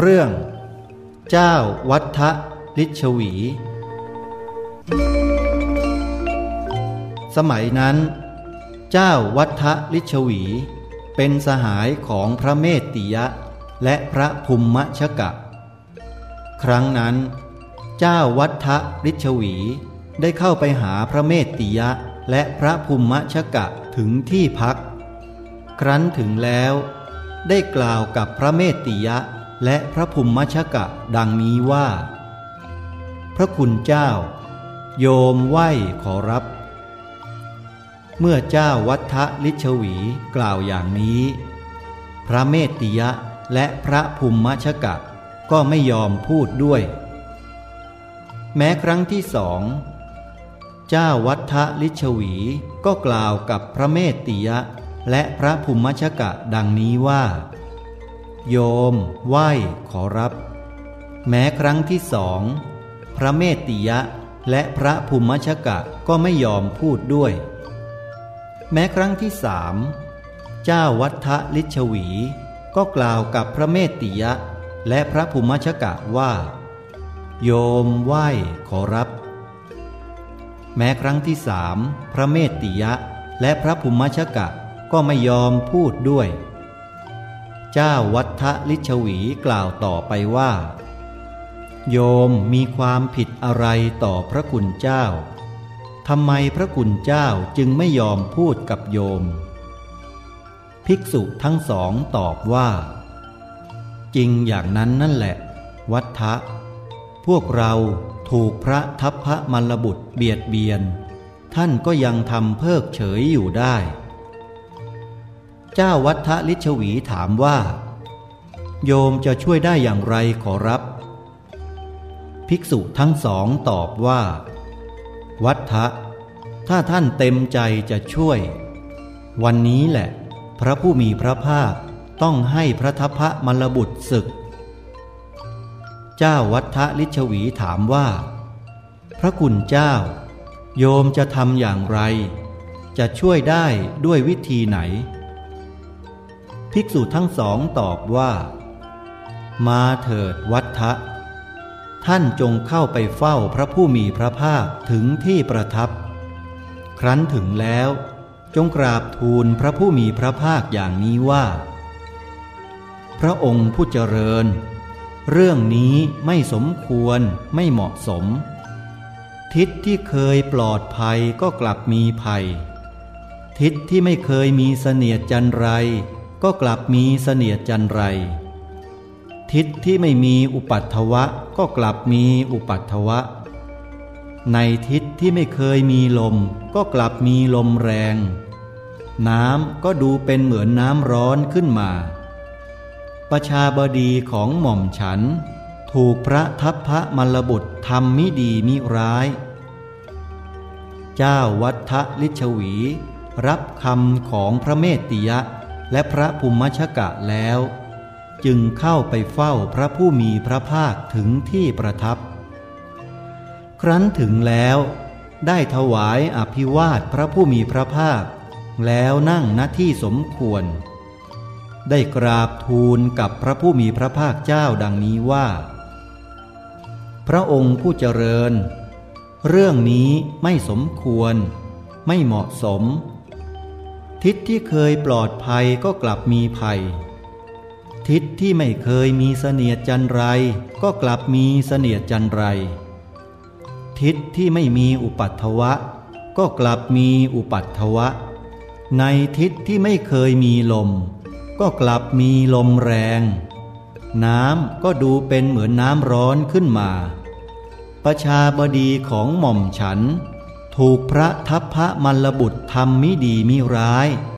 เรื่อง เจ้าวัฏลิชวี สมัยนั้น เจ้าวัฏลิชวี เป็นสหายของพระเมตติยะและพระภูมิชกะ ครั้งนั้น เจ้าวัฏลิชวีได้เข้าไปหาพระเมตติยะและพระภูมิชกะถึงที่พัก ครั้นถึงแล้ว ได้กล่าวกับพระเมตติยะ และพระภูมิชกะดังนี้ว่า พระคุณเจ้า โยมไหวขอรับ เมื่อเจ้าวัฏลิชวีกล่าวอย่างนี้ พระเมตติยะและพระภูมิชกะก็ไม่ยอมพูดด้วย แม้ครั้งที่สอง เจ้าวัฏลิชวีก็กล่าวกับพระเมตติยะและพระภูมิชกะดังนี้ว่า โยม ไหว้ขอรับ แม้ครั้งที่สอง พระเมตติยะและพระภูมิชกะก็ไม่ยอมพูดด้วย แม้ครั้งที่สามเจ้าวัฏลิชวี ก็กล่าวกับพระเมตติยะและพระภูมิชกะว่า โยมไหว้ขอรับ แม้ครั้งที่สามพระเมตติยะและพระภูมิชกะก็ไม่ยอมพูดด้วย เจ้าวัฏลิชวีกล่าวต่อไปว่า โยมมีความผิดอะไรต่อพระคุณเจ้าทำไมพระคุณเจ้าจึงไม่ยอมพูดกับโยม ภิกษุทั้งสองตอบว่า จริงอย่างนั้นนั่นแหละ วัฏทะพวกเราถูกพระทัพพระมลบุตรเบียดเบียน ท่านก็ยังทำเพิกเฉยอยู่ได้ เจ้าวัฏลิชวีถามว่า โยมจะช่วยได้อย่างไรขอรับ ภิกษุทั้งสองตอบว่า วัฏทะถ้าท่านเต็มใจจะช่วย วันนี้แหละ พระผู้มีพระภาคต้องให้พระทัพพระมลบุตรศึก เจ้าวัฏลิชวีถามว่า พระคุณเจ้า โยมจะทำอย่างไร จะช่วยได้ด้วยวิธีไหน ภิกษุทั้งสองตอบว่า มาเถิดวัฏทะท่านจงเข้าไปเฝ้าพระผู้มีพระภาคถึงที่ประทับ ครั้นถึงแล้ว จงกราบทูลพระผู้มีพระภาคอย่างนี้ว่า พระองค์ผู้เจริญ เรื่องนี้ไม่สมควรไม่เหมาะสม ทิศที่เคยปลอดภัยก็กลับมีภัย ทิศที่ไม่เคยมีเสนียดจันไร ก็กลับมีเสนียดจันไร ทิศที่ไม่มีอุปัตถวะก็กลับมีอุปัตถวะ ในทิศที่ไม่เคยมีลม ก็กลับมีลมแรง น้ำก็ดูเป็นเหมือนน้ำร้อนขึ้นมา ประชาบดีของหม่อมฉัน ถูกพระทัพพระมลบุตรทำมิดีมิร้าย เจ้าวัฏลิชวี รับคำของพระเมตติยะ และพระภูมิชกะแล้ว จึงเข้าไปเฝ้าพระผู้มีพระภาคถึงที่ประทับ ครั้นถึงแล้วได้ถวายอภิวาทพระผู้มีพระภาค แล้วนั่งณที่สมควร ได้กราบทูลกับพระผู้มีพระภาคเจ้าดังนี้ว่า พระองค์ผู้เจริญ เรื่องนี้ไม่สมควร ไม่เหมาะสม ทิศที่เคยปลอดภัยก็กลับมีภัย ทิศที่ไม่เคยมีเสนียดจันไร ก็กลับมีเสนียดจันไร ทิศที่ไม่มีอุปัตถวะ ก็กลับมีอุปัตถวะ ในทิศที่ไม่เคยมีลม ก็กลับมีลมแรง น้ำก็ดูเป็นเหมือนน้ำร้อนขึ้นมา ประชาบดีของหม่อมฉัน ถูกพระทัพพระมลบุตรทำมิดีมิร้าย